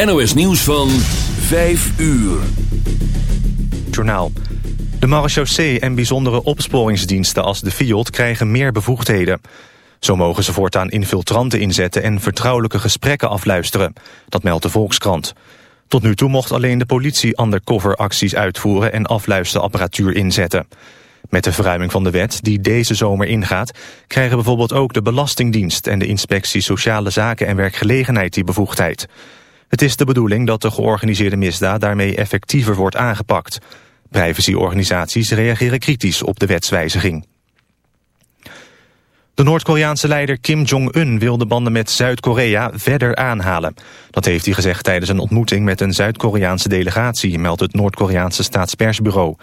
NOS Nieuws van 5 uur. Journaal. De marechaussee en bijzondere opsporingsdiensten als de FIOD krijgen meer bevoegdheden. Zo mogen ze voortaan infiltranten inzetten en vertrouwelijke gesprekken afluisteren. Dat meldt de Volkskrant. Tot nu toe mocht alleen de politie undercover acties uitvoeren en afluisterapparatuur inzetten. Met de verruiming van de wet, die deze zomer ingaat... krijgen bijvoorbeeld ook de Belastingdienst en de Inspectie Sociale Zaken en Werkgelegenheid die bevoegdheid. Het is de bedoeling dat de georganiseerde misdaad daarmee effectiever wordt aangepakt. Privacyorganisaties reageren kritisch op de wetswijziging. De Noord-Koreaanse leider Kim Jong-un wil de banden met Zuid-Korea verder aanhalen. Dat heeft hij gezegd tijdens een ontmoeting met een Zuid-Koreaanse delegatie, meldt het Noord-Koreaanse staatspersbureau.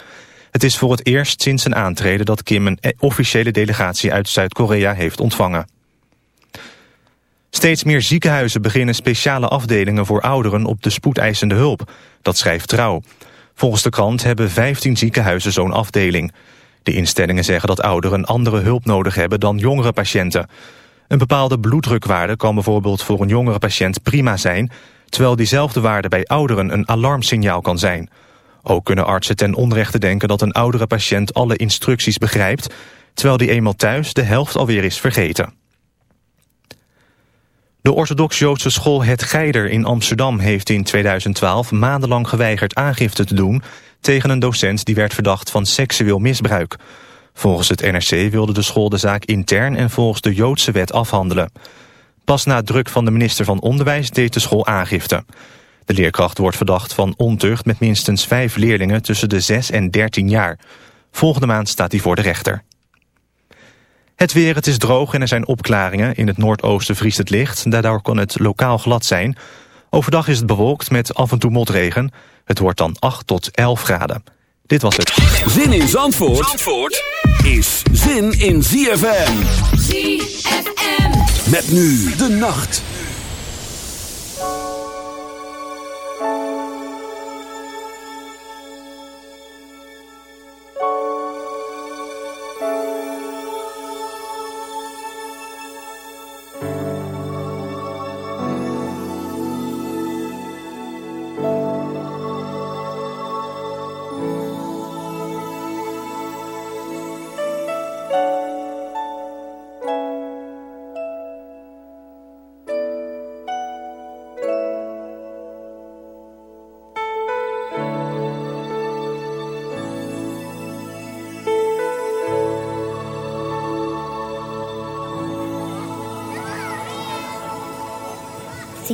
Het is voor het eerst sinds zijn aantreden dat Kim een officiële delegatie uit Zuid-Korea heeft ontvangen. Steeds meer ziekenhuizen beginnen speciale afdelingen voor ouderen op de spoedeisende hulp. Dat schrijft Trouw. Volgens de krant hebben 15 ziekenhuizen zo'n afdeling. De instellingen zeggen dat ouderen andere hulp nodig hebben dan jongere patiënten. Een bepaalde bloeddrukwaarde kan bijvoorbeeld voor een jongere patiënt prima zijn... terwijl diezelfde waarde bij ouderen een alarmsignaal kan zijn. Ook kunnen artsen ten onrechte denken dat een oudere patiënt alle instructies begrijpt... terwijl die eenmaal thuis de helft alweer is vergeten. De orthodox-Joodse school Het Geider in Amsterdam heeft in 2012 maandenlang geweigerd aangifte te doen tegen een docent die werd verdacht van seksueel misbruik. Volgens het NRC wilde de school de zaak intern en volgens de Joodse wet afhandelen. Pas na druk van de minister van Onderwijs deed de school aangifte. De leerkracht wordt verdacht van ontucht met minstens vijf leerlingen tussen de 6 en 13 jaar. Volgende maand staat hij voor de rechter. Het weer, het is droog en er zijn opklaringen. In het noordoosten vriest het licht, daardoor kan het lokaal glad zijn. Overdag is het bewolkt met af en toe motregen. Het wordt dan 8 tot 11 graden. Dit was het. Zin in Zandvoort, Zandvoort is zin in ZFM. ZFM. Met nu de nacht.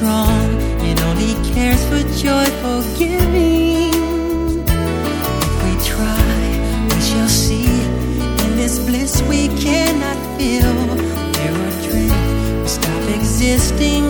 strong, it only cares for joyful giving. If we try, we shall see. In this bliss we cannot feel. Are dreams, we stop existing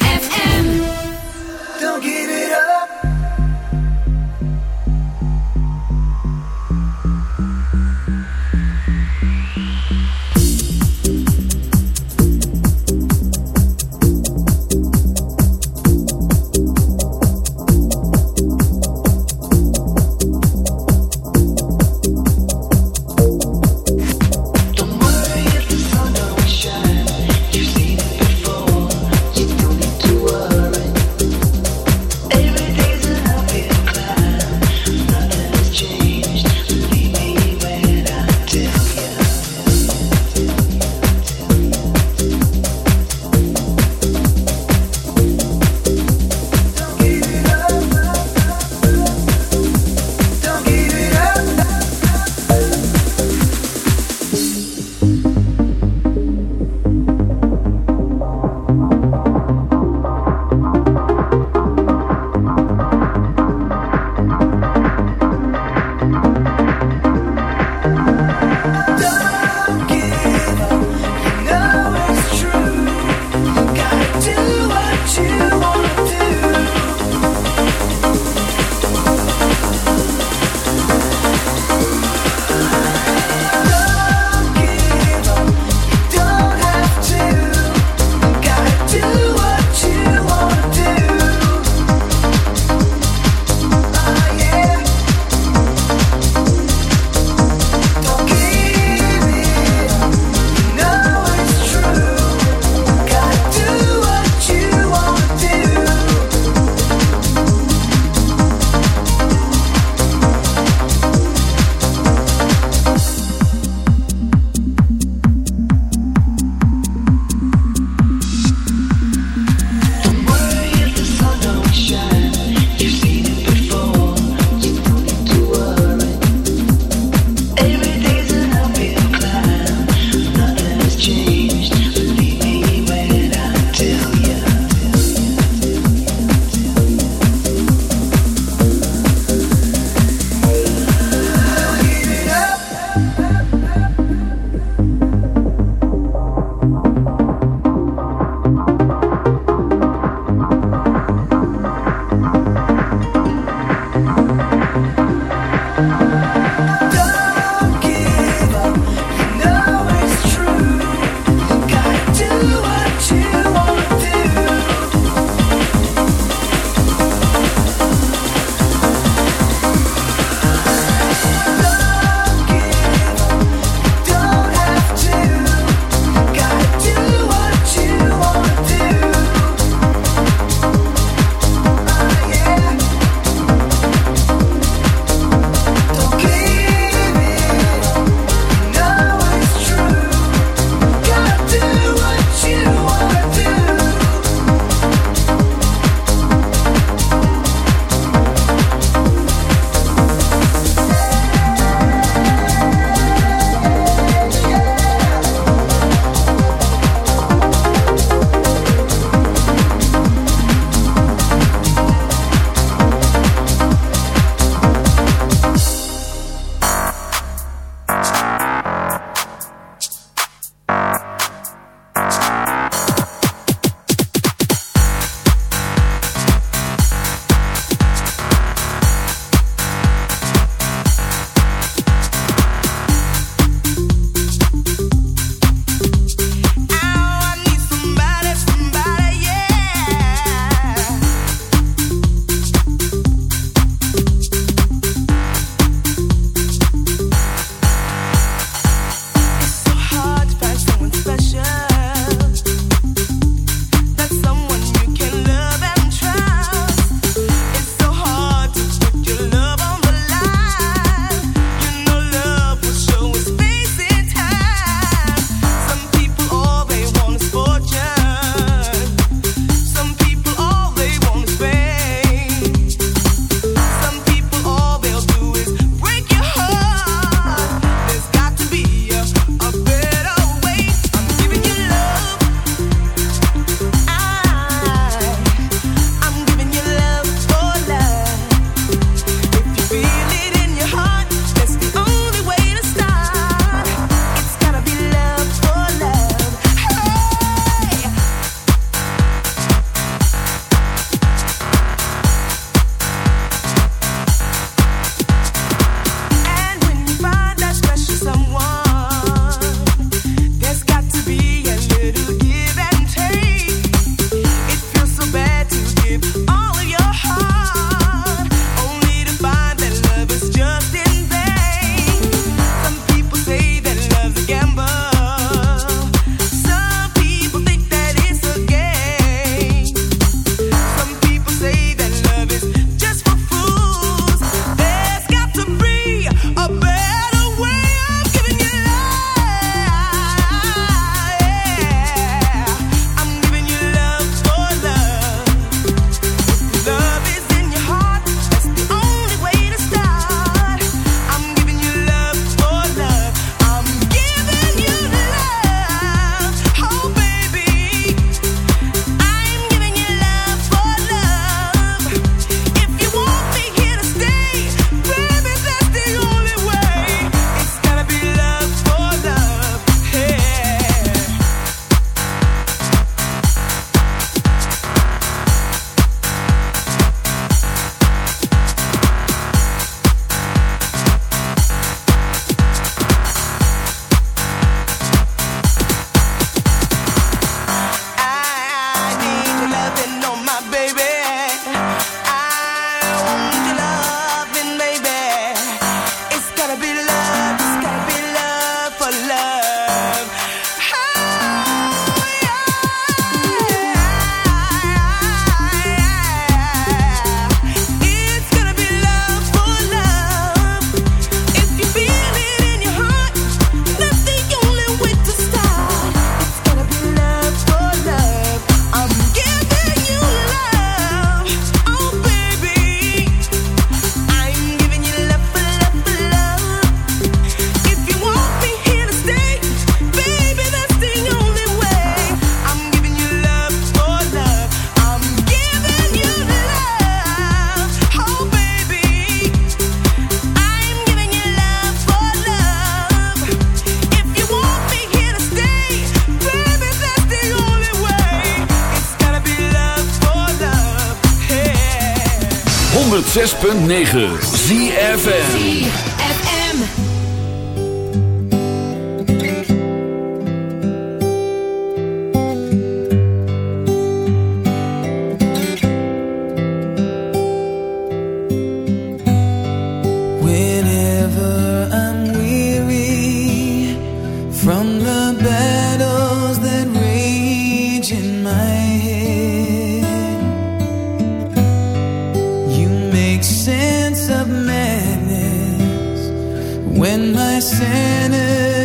When my sentence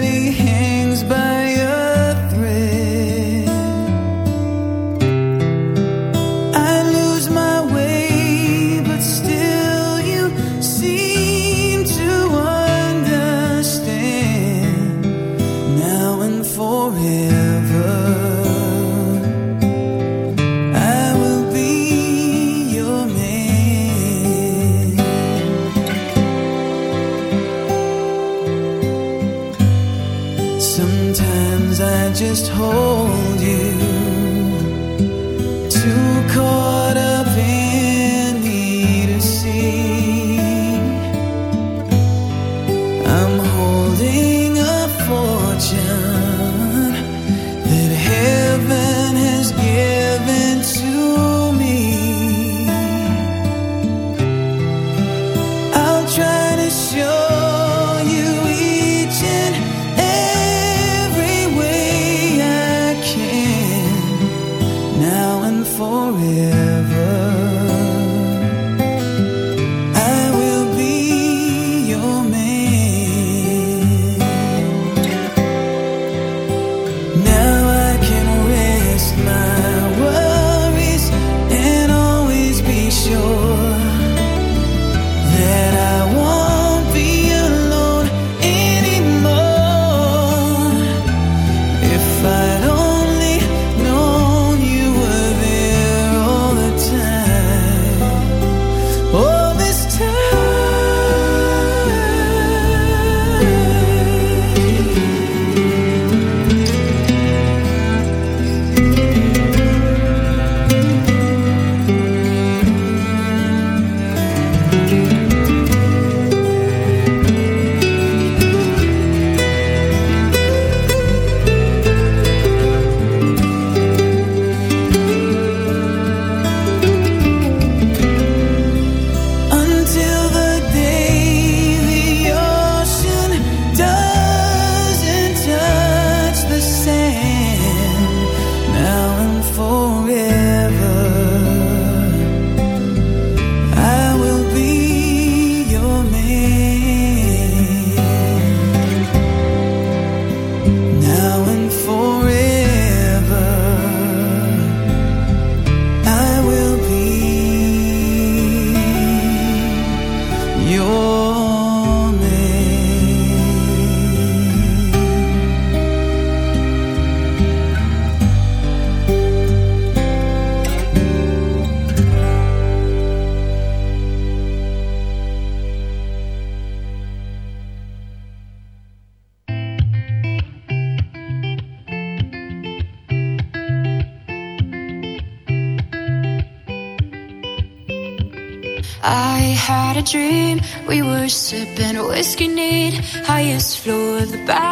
the back.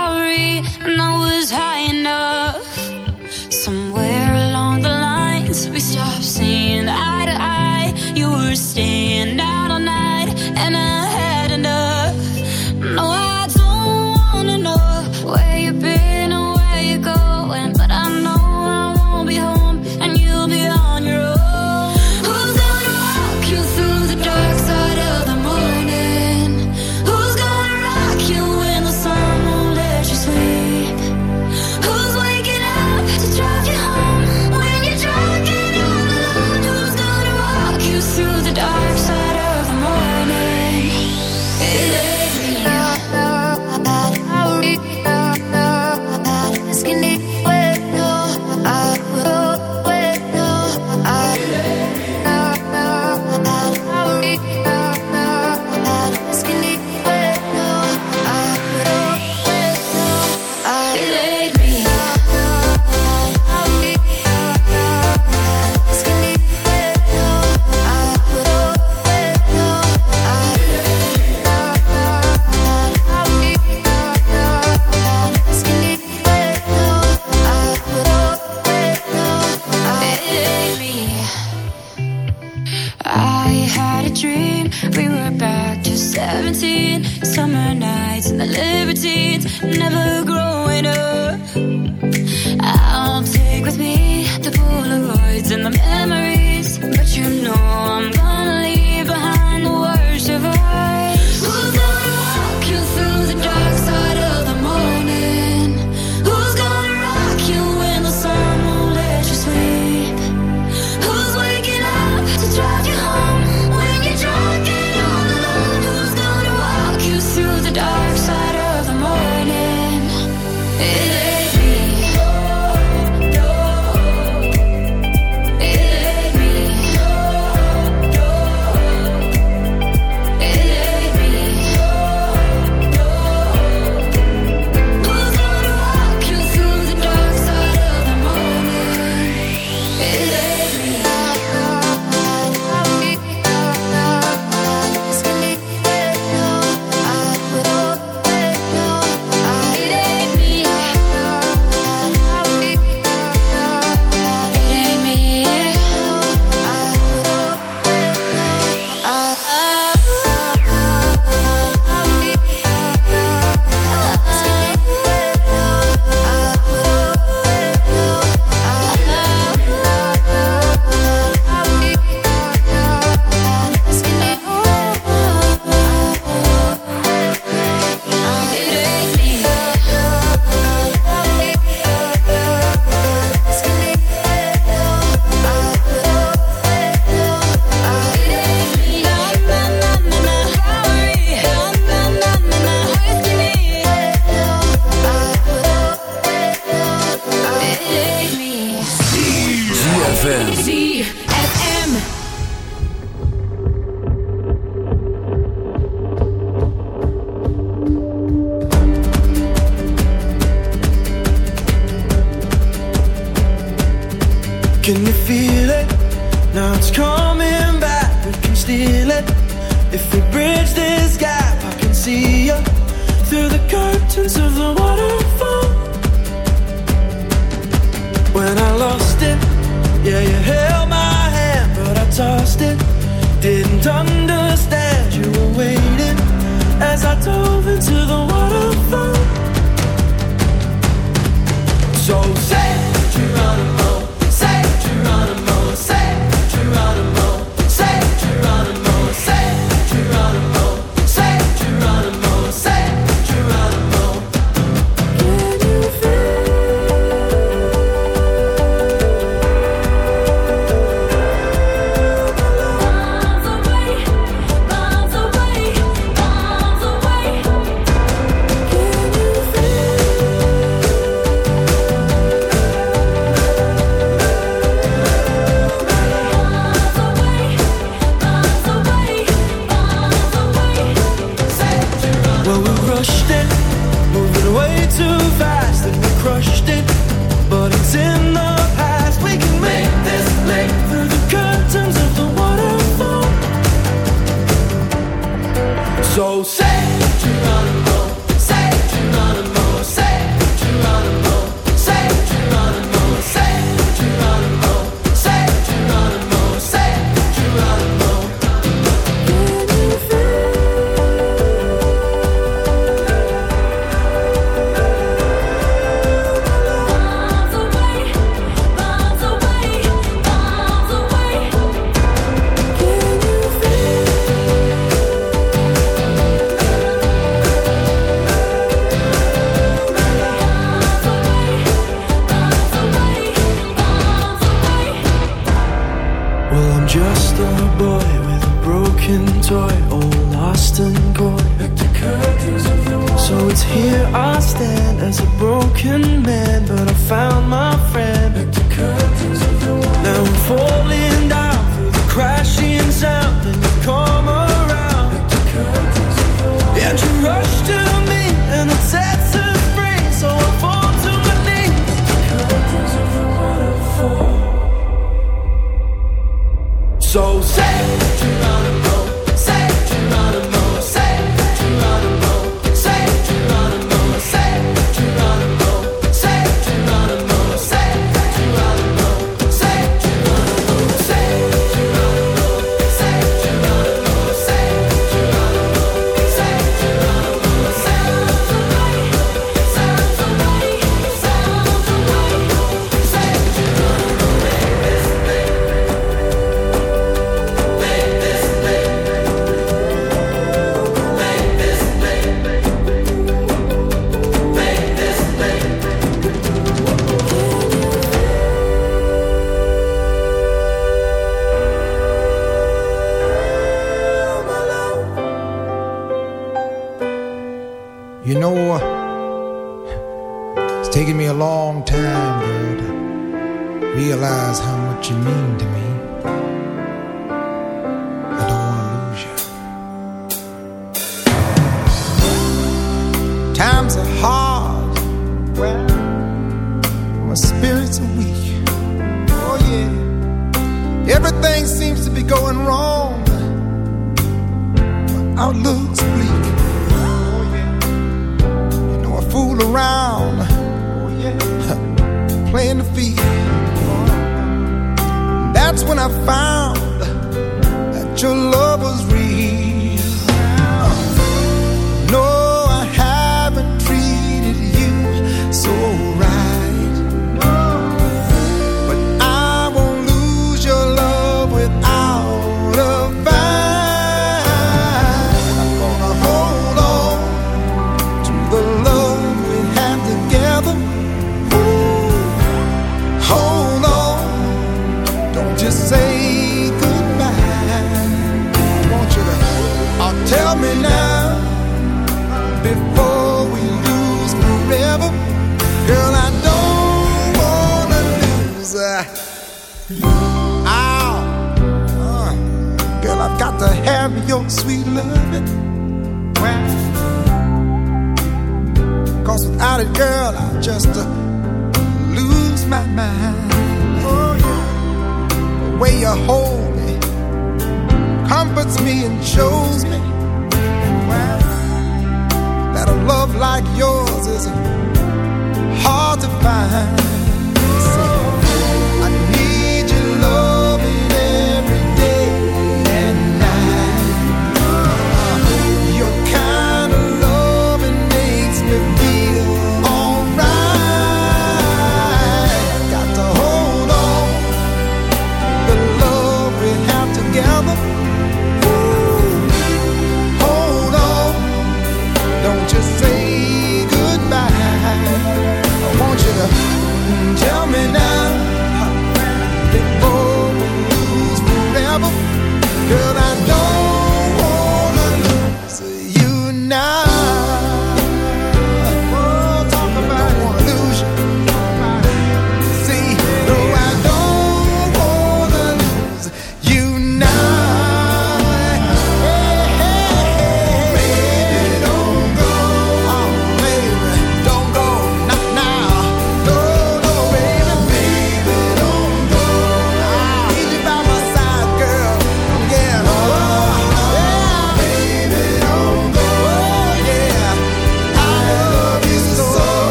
So say